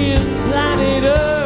Planet Earth.